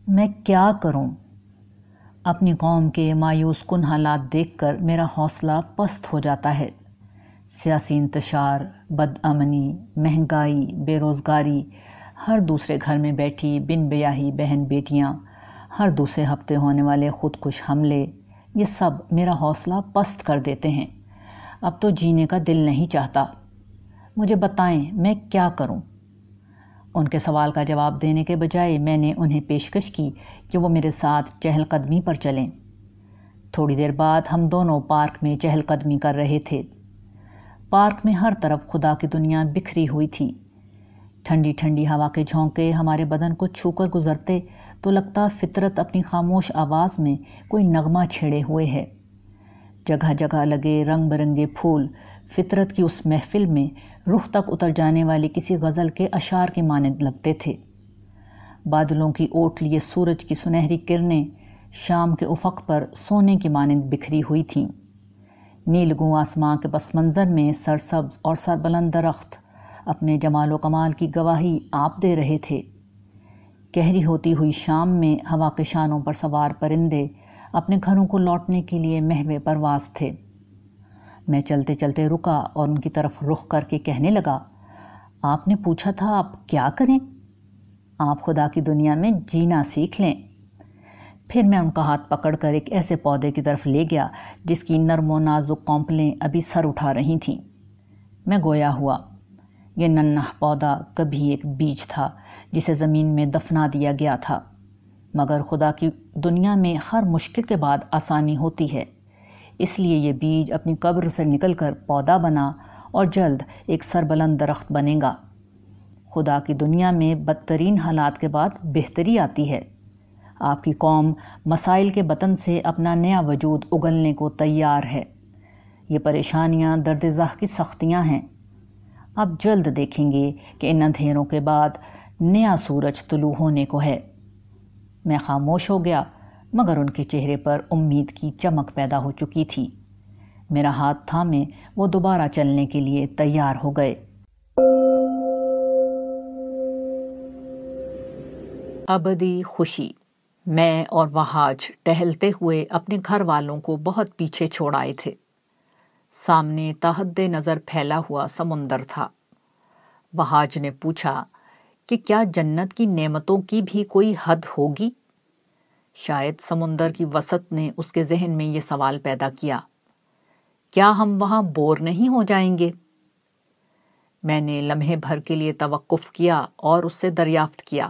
میں کیا کروں؟ اپنی قوم کے مایوس کن حالات دیکھ کر میرا حوصلہ پست ہو جاتا ہے۔ سیاسی انتشار، بد امنی، مہنگائی، بے روزگاری، ہر دوسرے گھر میں بیٹھی بن بیاہی بہن بیٹیاں، ہر دوسرے ہفتے ہونے والے خود کش حملے، یہ سب میرا حوصلہ پست کر دیتے ہیں۔ اب تو جینے کا دل نہیں چاہتا۔ مجھے بتائیں میں کیا کروں؟ ان کے سوال کا جواب دینے کے بجائے میں نے انہیں پیشکش کی کہ وہ میرے ساتھ چہل قدمی پر چلیں۔ تھوڑی دیر بعد ہم دونوں پارک میں چہل قدمی کر رہے تھے۔ پارک میں ہر طرف خدا کی دنیا بکھری ہوئی تھی۔ ٹھنڈی ٹھنڈی ہوا کے جھونکے ہمارے بدن کو چھو کر گزرتے تو لگتا فطرت اپنی خاموش آواز میں کوئی نغمہ چھیڑے ہوئے ہے۔ جگہ جگہ لگے رنگ برنگے پھول فطرت کی اس محفل میں رخ تک اتر جانے والی کسی غزل کے اشعار کے مانند لگتے تھے۔ بادلوں کی اوٹ لیے سورج کی سنہری کرنیں شام کے افق پر سونے کی مانند بکھری ہوئی تھیں۔ نیلگوں آسماں کے پس منظر میں سرسبز اور سربلند درخت اپنے جمال و کمال کی گواہی آپ دے رہے تھے۔ گہری ہوتی ہوئی شام میں ہوا کے شانوں پر سوار پرندے اپنے گھروں کو لوٹنے کے لیے محو پرواز تھے۔ میں چلتے چلتے رکا اور ان کی طرف رخ کر کے کہنے لگا، آپ نے پوچھا تھا آپ کیا کریں؟ آپ خدا کی دنیا میں جینا سیکھ لیں۔ پھر میں ان کا ہاتھ پکڑ کر ایک ایسے پودے کی طرف لے گیا جس کی نرم و نازک کونپلیں ابھی سر اٹھا رہی تھیں۔ میں گویا ہوا، یہ ننہ پودا کبھی ایک بیج تھا جسے زمین میں دفنا دیا گیا تھا، مگر خدا کی دنیا میں ہر مشکل کے بعد آسانی ہوتی ہے۔ اس لیے یہ بیج اپنی قبر سے نکل کر پودا بنا اور جلد ایک سربلند درخت بنے گا۔ خدا کی دنیا میں بدترین حالات کے بعد بہتری آتی ہے۔ آپ کی قوم مسائل کے بطن سے اپنا نیا وجود اگلنے کو تیار ہے۔ یہ پریشانیاں درد ذہ کی سختیاں ہیں۔ اب جلد دیکھیں گے کہ ان اندھیروں کے بعد نیا سورج طلوع ہونے کو ہے۔ میں خاموش ہو گیا۔ مگر ان کے چہرے پر امید کی چمک پیدا ہو چکی تھی۔ میرا ہاتھ تھامے، وہ دوبارہ چلنے کے لیے تیار ہو گئے۔ ابدی خوشی۔ میں اور وہاج ٹہلتے ہوئے اپنے گھر والوں کو بہت پیچھے چھوڑ آئے تھے۔ سامنے تحد نظر پھیلا ہوا سمندر تھا۔ وہاج نے پوچھا کہ کیا جنت کی نعمتوں کی بھی کوئی حد ہوگی؟ شاید سمندر کی وسط نے اس کے ذہن میں یہ سوال پیدا کیا۔ کیا ہم وہاں بور نہیں ہو جائیں گے؟ میں نے لمحے بھر کے لیے توقف کیا اور اس سے دریافت کیا۔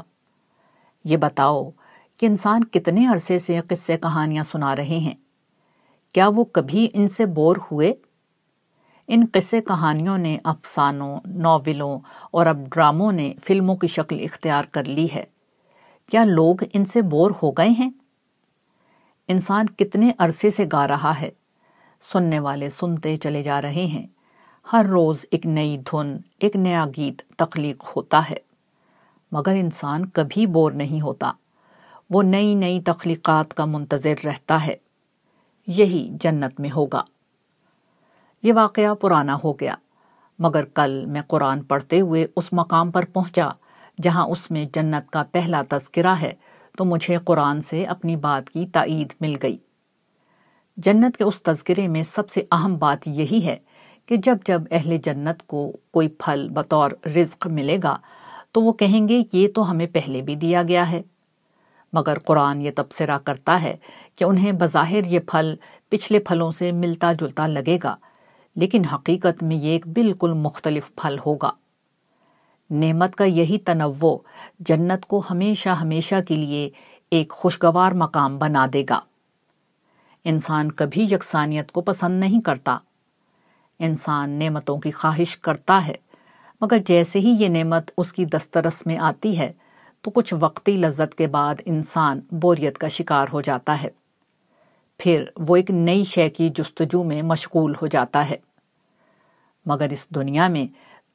یہ بتاؤ کہ انسان کتنے عرصے سے قصے کہانیاں سنا رہے ہیں۔ کیا وہ کبھی ان سے بور ہوئے؟ ان قصے کہانیوں نے افسانوں، ناولوں اور اب ڈراموں نے فلموں کی شکل اختیار کر لی ہے۔ کیا لوگ ان سے بور ہو گئے ہیں؟ انسان کتنے عرصے سے گا رہا ہے، سننے والے سنتے چلے جا رہے ہیں۔ ہر روز ایک نئی دھن، ایک نیا گیت تخلیق ہوتا ہے۔ مگر انسان کبھی بور نہیں ہوتا۔ وہ نئی نئی تخلیقات کا منتظر رہتا ہے۔ یہی جنت میں ہوگا۔ یہ واقعہ پرانا ہو گیا، مگر کل میں قرآن پڑھتے ہوئے اس مقام پر پہنچا۔ جہاں اس میں جنت کا پہلا تذکرہ ہے، تو مجھے قرآن سے اپنی بات کی تائید مل گئی۔ جنت کے اس تذکرے میں سب سے اہم بات یہی ہے کہ جب جب اہل جنت کو کوئی پھل بطور رزق ملے گا، تو وہ کہیں گے، یہ تو ہمیں پہلے بھی دیا گیا ہے مگر قرآن یہ تبصرہ کرتا ہے کہ انہیں بظاہر یہ پھل پچھلے پھلوں سے ملتا جلتا لگے گا، لیکن حقیقت میں یہ ایک بالکل مختلف پھل ہوگا۔ نعمت کا یہی تنوع جنت کو ہمیشہ ہمیشہ کے لیے ایک خوشگوار مقام بنا دے گا۔ انسان کبھی یکسانیت کو پسند نہیں کرتا۔ انسان نعمتوں کی خواہش کرتا ہے، مگر جیسے ہی یہ نعمت اس کی دسترس میں آتی ہے، تو کچھ وقتی لذت کے بعد انسان بوریت کا شکار ہو جاتا ہے۔ پھر وہ ایک نئی شے کی جستجو میں مشغول ہو جاتا ہے۔ مگر اس دنیا میں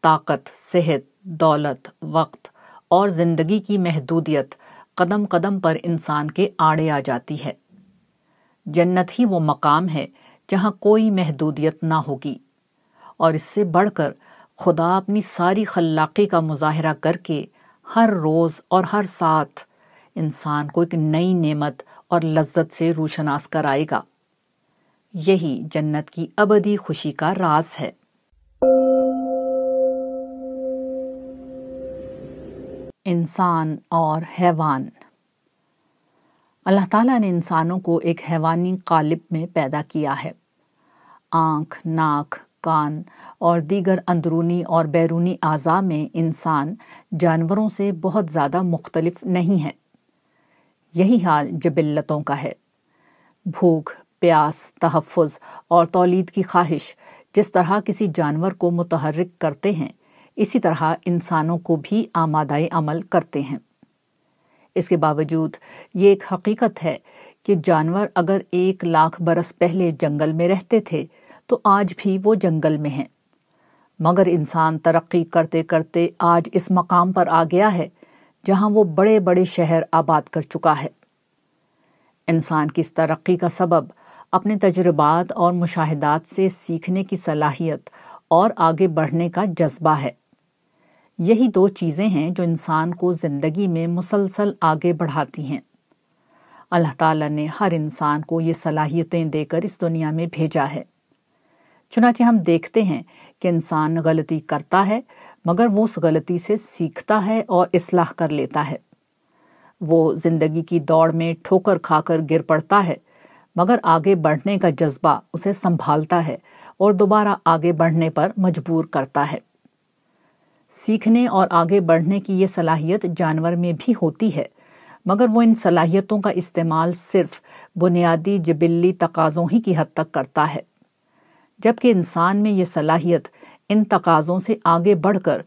طاقت، صحت دولت، وقت اور زندگی کی محدودیت قدم قدم پر انسان کے آڑے آ جاتی ہے۔ جنت ہی وہ مقام ہے جہاں کوئی محدودیت نہ ہوگی۔ اور اس سے بڑھ کر خدا اپنی ساری خلاقی کا مظاہرہ کر کے ہر روز اور ہر ساتھ انسان کو ایک نئی نعمت اور لذت سے روشناس کرائے گا۔ یہی جنت کی ابدی خوشی کا راز ہے۔ انسان اور حیوان۔ اللہ تعالیٰ نے انسانوں کو ایک حیوانی قالب میں پیدا کیا ہے۔ آنکھ، ناک، کان اور دیگر اندرونی اور بیرونی اعضاء میں انسان جانوروں سے بہت زیادہ مختلف نہیں ہے۔ یہی حال جبلتوں کا ہے۔ بھوک، پیاس، تحفظ اور تولید کی خواہش جس طرح کسی جانور کو متحرک کرتے ہیں اسی طرح انسانوں کو بھی آمادۂ عمل کرتے ہیں۔ اس کے باوجود یہ ایک حقیقت ہے کہ جانور اگر ایک لاکھ برس پہلے جنگل میں رہتے تھے تو آج بھی وہ جنگل میں ہیں۔ مگر انسان ترقی کرتے کرتے آج اس مقام پر آ گیا ہے جہاں وہ بڑے بڑے شہر آباد کر چکا ہے۔ انسان کی اس ترقی کا سبب اپنے تجربات اور مشاہدات سے سیکھنے کی صلاحیت اور آگے بڑھنے کا جذبہ ہے۔ یہی دو چیزیں ہیں جو انسان کو زندگی میں مسلسل آگے بڑھاتی ہیں۔ اللہ تعالیٰ نے ہر انسان کو یہ صلاحیتیں دے کر اس دنیا میں بھیجا ہے۔ چنانچہ ہم دیکھتے ہیں کہ انسان غلطی کرتا ہے، مگر وہ اس غلطی سے سیکھتا ہے اور اصلاح کر لیتا ہے۔ وہ زندگی کی دوڑ میں ٹھوکر کھا کر گر پڑتا ہے، مگر آگے بڑھنے کا جذبہ اسے سنبھالتا ہے اور دوبارہ آگے بڑھنے پر مجبور کرتا ہے۔ سیکھنے اور آگے بڑھنے کی یہ صلاحیت جانور میں بھی ہوتی ہے، مگر وہ ان صلاحیتوں کا استعمال صرف بنیادی جبلی تقاضوں ہی کی حد تک کرتا ہے۔ جبکہ انسان میں یہ صلاحیت ان تقاضوں سے آگے بڑھ کر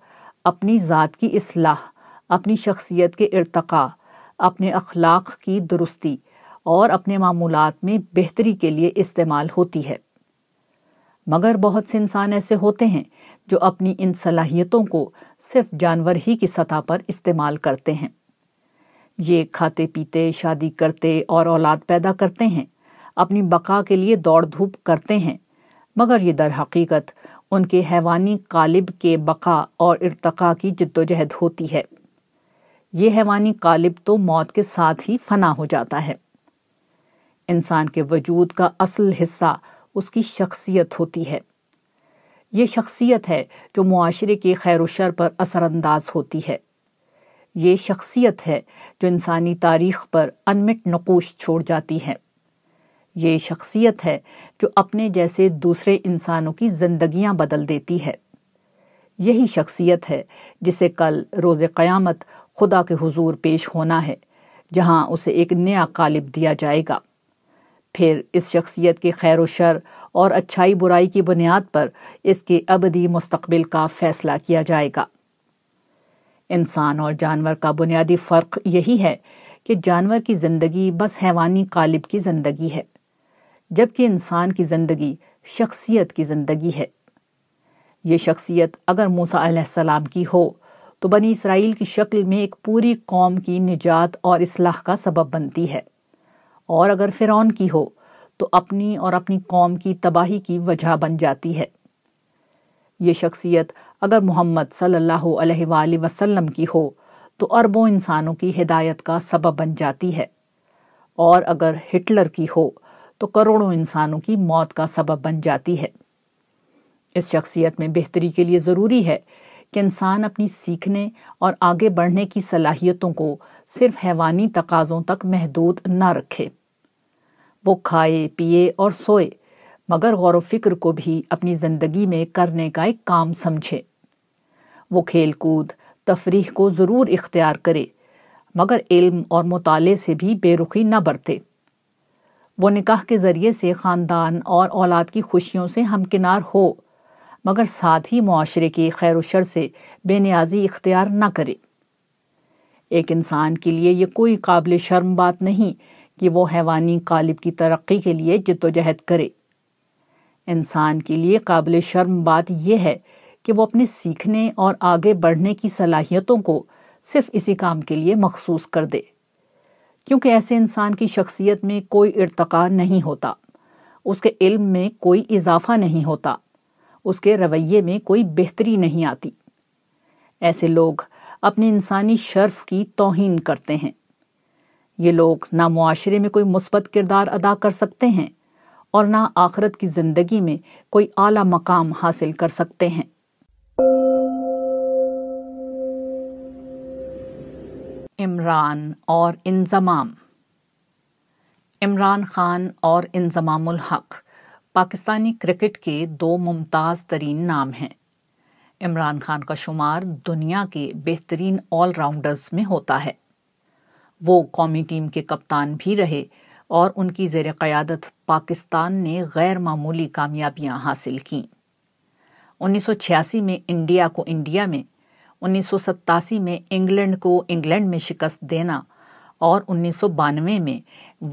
اپنی ذات کی اصلاح، اپنی شخصیت کے ارتقاء، اپنے اخلاق کی درستی اور اپنے معمولات میں بہتری کے لیے استعمال ہوتی ہے۔ مگر بہت سے انسان ایسے ہوتے ہیں جو اپنی ان صلاحیتوں کو صرف جانور ہی کی سطح پر استعمال کرتے ہیں۔ یہ کھاتے پیتے، شادی کرتے اور اولاد پیدا کرتے ہیں، اپنی بقا کے لیے دوڑ دھوپ کرتے ہیں، مگر یہ در حقیقت ان کے حیوانی قالب کے بقا اور ارتقاء کی جد و جہد ہوتی ہے۔ یہ حیوانی قالب تو موت کے ساتھ ہی فنا ہو جاتا ہے۔ انسان کے وجود کا اصل حصہ اس کی شخصیت ہوتی ہے۔ یہ شخصیت ہے جو معاشرے کے خیر و شر پر اثر انداز ہوتی ہے۔ یہ شخصیت ہے جو انسانی تاریخ پر انمٹ نقوش چھوڑ جاتی ہے۔ یہ شخصیت ہے جو اپنے جیسے دوسرے انسانوں کی زندگیاں بدل دیتی ہے۔ یہی شخصیت ہے جسے کل روز قیامت خدا کے حضور پیش ہونا ہے، جہاں اسے ایک نیا قالب دیا جائے گا۔ پھر اس شخصیت کے خیر و شر اور اچھائی برائی کی بنیاد پر اس کے ابدی مستقبل کا فیصلہ کیا جائے گا۔ انسان اور جانور کا بنیادی فرق یہی ہے کہ جانور کی زندگی بس حیوانی قالب کی زندگی ہے، جبکہ انسان کی زندگی شخصیت کی زندگی ہے۔ یہ شخصیت اگر موسا علیہ السلام کی ہو تو بنی اسرائیل کی شکل میں ایک پوری قوم کی نجات اور اصلاح کا سبب بنتی ہے۔ اور اگر فرعون کی ہو، تو اپنی اور اپنی قوم کی تباہی کی وجہ بن جاتی ہے۔ یہ شخصیت اگر محمد صلی اللہ علیہ وآلہ وسلم کی ہو، تو اربوں انسانوں کی ہدایت کا سبب بن جاتی ہے۔ اور اگر ہٹلر کی ہو، تو کروڑوں انسانوں کی موت کا سبب بن جاتی ہے۔ اس شخصیت میں بہتری کے لیے ضروری ہے کہ انسان اپنی سیکھنے اور آگے بڑھنے کی صلاحیتوں کو صرف حیوانی تقاضوں تک محدود نہ رکھے۔ وہ کھائے، پیے اور سوئے، مگر غور و فکر کو بھی اپنی زندگی میں کرنے کا ایک کام سمجھے۔ وہ کھیل کود، تفریح کو ضرور اختیار کرے، مگر علم اور مطالعے سے بھی بے رخی نہ برتے۔ وہ نکاح کے ذریعے سے خاندان اور اولاد کی خوشیوں سے ہمکنار ہو، مگر ساتھ ہی معاشرے کی خیر و شر سے بے نیازی اختیار نہ کرے۔ ایک انسان کے لیے یہ کوئی قابل شرم بات نہیں کہ وہ حیوانی قالب کی ترقی کے لیے جد و جہد کرے۔ انسان کے لیے قابل شرم بات یہ ہے کہ وہ اپنے سیکھنے اور آگے بڑھنے کی صلاحیتوں کو صرف اسی کام کے لیے مخصوص کر دے۔ کیونکہ ایسے انسان کی شخصیت میں کوئی ارتقا نہیں ہوتا، اس کے علم میں کوئی اضافہ نہیں ہوتا، اس کے رویے میں کوئی بہتری نہیں آتی۔ ایسے لوگ اپنی انسانی شرف کی توہین کرتے ہیں۔ یہ لوگ نہ معاشرے میں کوئی مثبت کردار ادا کر سکتے ہیں اور نہ آخرت کی زندگی میں کوئی اعلی مقام حاصل کر سکتے ہیں۔ عمران اور انضمام۔ عمران خان اور انضمام الحق، پاکستانی کرکٹ کے دو ممتاز ترین نام ہیں۔ عمران خان کا شمار دنیا کے بہترین آل راؤنڈرز میں ہوتا ہے۔ وہ قومی ٹیم کے کپتان بھی رہے اور ان کی زیر قیادت پاکستان نے غیر معمولی کامیابیاں حاصل کیں۔ انیس سو چھیاسی میں انڈیا کو انڈیا میں، انیس سو ستاسی میں انگلینڈ کو انگلینڈ میں شکست دینا اور انیس سو بانوے میں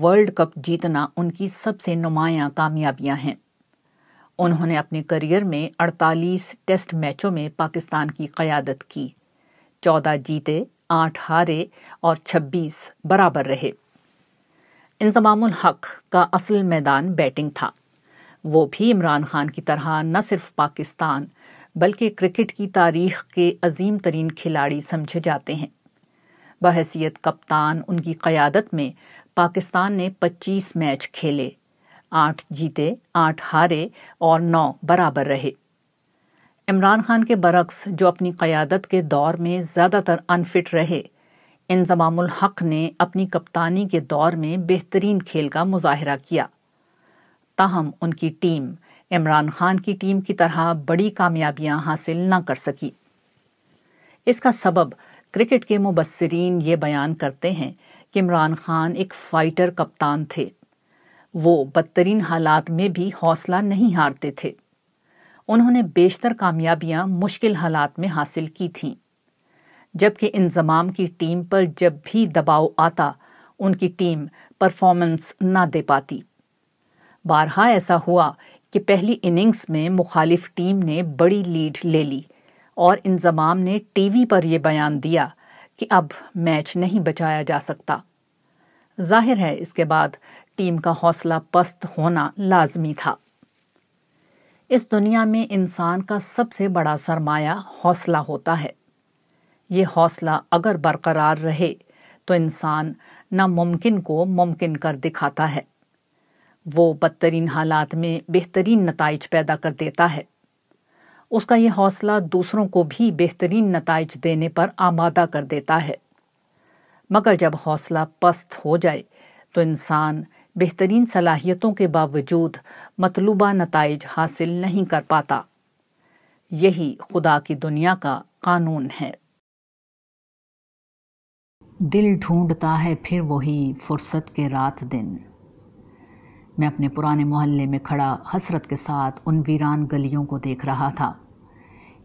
ورلڈ کپ جیتنا ان کی سب سے نمایاں کامیابیاں ہیں۔ انہوں نے اپنے کریئر میں اڑتالیس ٹیسٹ میچوں میں پاکستان کی قیادت کی۔ چودہ جیتے آٹھ ہارے اور چھبیس برابر رہے۔ انضمام الحق کا اصل میدان بیٹنگ تھا۔ وہ بھی عمران خان کی طرح نہ صرف پاکستان بلکہ کرکٹ کی تاریخ کے عظیم ترین کھلاڑی سمجھے جاتے ہیں۔ بحیثیت کپتان ان کی قیادت میں پاکستان نے پچیس میچ کھیلے، آٹھ جیتے، آٹھ ہارے اور نو برابر رہے۔ عمران خان کے برعکس جو اپنی قیادت کے دور میں زیادہ تر انفٹ رہے انضمام الحق نے اپنی کپتانی کے دور میں بہترین کھیل کا مظاہرہ کیا۔ تاہم، ان کی ٹیم عمران خان کی ٹیم کی طرح بڑی کامیابیاں حاصل نہ کر سکی۔ اس کا سبب کرکٹ کے مبصرین یہ بیان کرتے ہیں کہ عمران خان ایک فائٹر کپتان تھے۔ وہ بدترین حالات میں بھی حوصلہ نہیں ہارتے تھے۔ انہوں نے بیشتر کامیابیاں مشکل حالات میں حاصل کی تھیں۔ جبکہ انضمام کی ٹیم پر جب بھی دباؤ آتا، ان کی ٹیم پرفارمنس نہ دے پاتی۔ بارہا ایسا ہوا کہ پہلی اننگز میں مخالف ٹیم نے بڑی لیڈ لے لی اور انضمام نے ٹی وی پر یہ بیان دیا کہ اب میچ نہیں بچایا جا سکتا۔ ظاہر ہے اس کے بعد ٹیم کا حوصلہ پست ہونا لازمی تھا۔ اس دنیا میں انسان کا سب سے بڑا سرمایہ حوصلہ ہوتا ہے۔ یہ حوصلہ اگر برقرار رہے تو انسان ناممکن کو ممکن کر دکھاتا ہے۔ وہ بدترین حالات میں بہترین نتائج پیدا کر دیتا ہے۔ اس کا یہ حوصلہ دوسروں کو بھی بہترین نتائج دینے پر آمادہ کر دیتا ہے۔ مگر جب حوصلہ پست ہو جائے تو انسان بہترین صلاحیتوں کے باوجود مطلوبہ نتائج حاصل نہیں کر پاتا۔ یہی خدا کی دنیا کا قانون ہے۔ دل ڈھونڈتا ہے پھر وہی فرصت کے رات دن۔ میں اپنے پرانے محلے میں کھڑا حسرت کے ساتھ ان ویران گلیوں کو دیکھ رہا تھا۔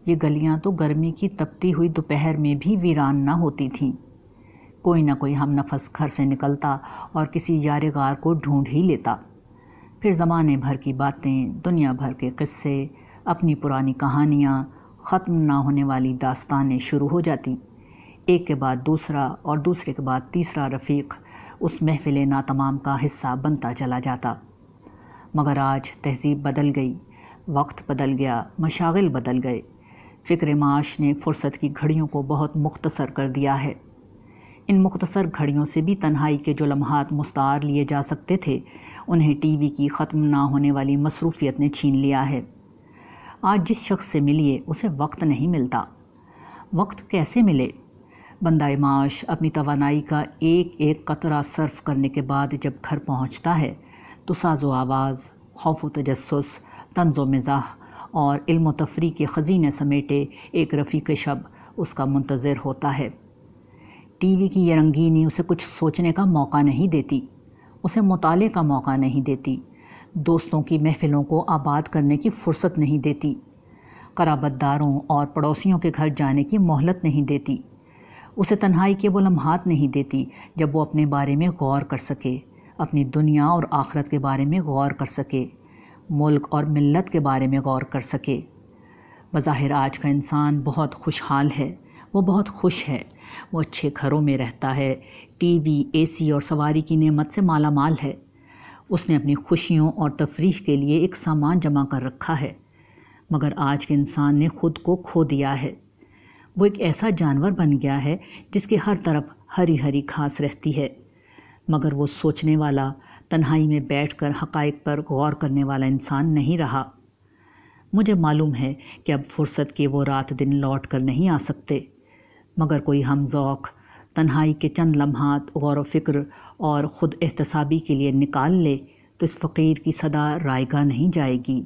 یہ گلیاں تو گرمی کی تپتی ہوئی دوپہر میں بھی ویران نہ ہوتی تھیں۔ کوئی نہ کوئی ہم نفس گھر سے نکلتا اور کسی یار غار کو ڈھونڈ ہی لیتا۔ پھر زمانے بھر کی باتیں، دنیا بھر کے قصے، اپنی پرانی کہانیاں، ختم نہ ہونے والی داستانیں شروع ہو جاتی۔ ایک کے بعد دوسرا اور دوسرے کے بعد تیسرا رفیق اس محفل ناتمام کا حصہ بنتا چلا جاتا۔ مگر آج تہذیب بدل گئی، وقت بدل گیا، مشاغل بدل گئے۔ فکر معاش نے فرصت کی گھڑیوں کو بہت مختصر کر دیا ہے۔ ان مختصر گھڑیوں سے بھی تنہائی کے جو لمحات مستعار لیے جا سکتے تھے، انہیں ٹی وی کی ختم نہ ہونے والی مصروفیت نے چھین لیا ہے۔ آج جس شخص سے ملیے، اسے وقت نہیں ملتا۔ وقت کیسے ملے؟ بندہ معاش اپنی توانائی کا ایک ایک قطرہ صرف کرنے کے بعد جب گھر پہنچتا ہے تو ساز و آواز، خوف و تجسس، طنز و مزاح اور علم و تفریح کے خزینے سمیٹے ایک رفیق شب اس کا منتظر ہوتا ہے۔ ٹی وی کی یہ رنگینی اسے کچھ سوچنے کا موقع نہیں دیتی، اسے مطالعے کا موقع نہیں دیتی۔ دوستوں کی محفلوں کو آباد کرنے کی فرصت نہیں دیتی۔ قرابت داروں اور پڑوسیوں کے گھر جانے کی مہلت نہیں دیتی۔ اسے تنہائی کے وہ لمحات نہیں دیتی جب وہ اپنے بارے میں غور کر سکے، اپنی دنیا اور آخرت کے بارے میں غور کر سکے، ملک اور ملت کے بارے میں غور کر سکے۔ بظاہر آج کا انسان بہت خوشحال ہے، وہ بہت خوش ہے۔ وہ اچھے گھروں میں رہتا ہے۔ ٹی وی، اے سی اور سواری کی نعمت سے مالا مال ہے۔ اس نے اپنی خوشیوں اور تفریح کے لیے ایک سامان جمع کر رکھا ہے۔ مگر آج کے انسان نے خود کو کھو دیا ہے۔ وہ ایک ایسا جانور بن گیا ہے جس کے ہر طرف ہری ہری گھاس رہتی ہے۔ مگر وہ سوچنے والا، تنہائی میں بیٹھ کر حقائق پر غور کرنے والا انسان نہیں رہا۔ مجھے معلوم ہے کہ اب فرصت کے وہ رات دن لوٹ کر نہیں آ سکتے۔ مگر کوئی ہم ذوق، تنہائی کے چند لمحات غور و فکر اور خود احتسابی کے لیے نکال لے تو اس فقیر کی صدا رائے گاہ نہیں جائے گی۔